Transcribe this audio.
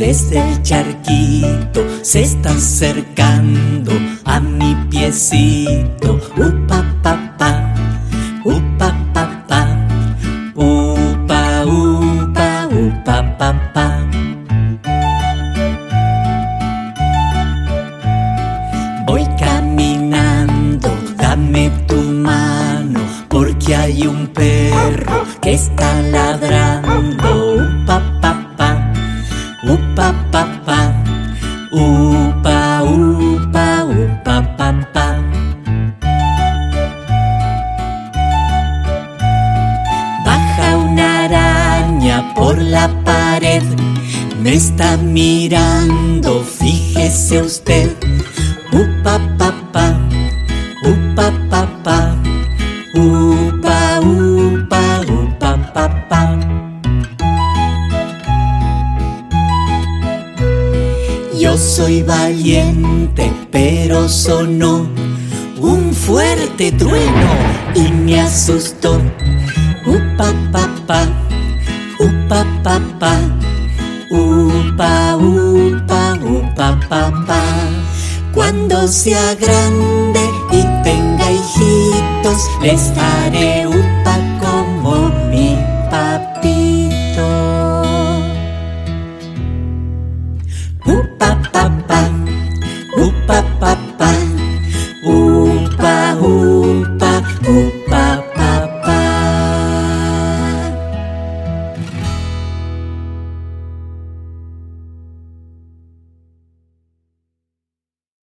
desde el charquito se está acercando a mi piecito. Upa pa pa, upa pa pa, upa upa upa pa pa. Voy caminando, dame tu mano, porque hay un perro que está ladrando. Por la pared, me está mirando, fíjese usted. Upa pa pa, upa pa pa, upa upa upa pa pa. Yo soy valiente, pero sonó un fuerte trueno y me asustó. Upa pa pa, pa pa, upa upa upa pa. Cuando sea grande y tenga hijitos, les daré upa como mi papito. Upa pa pa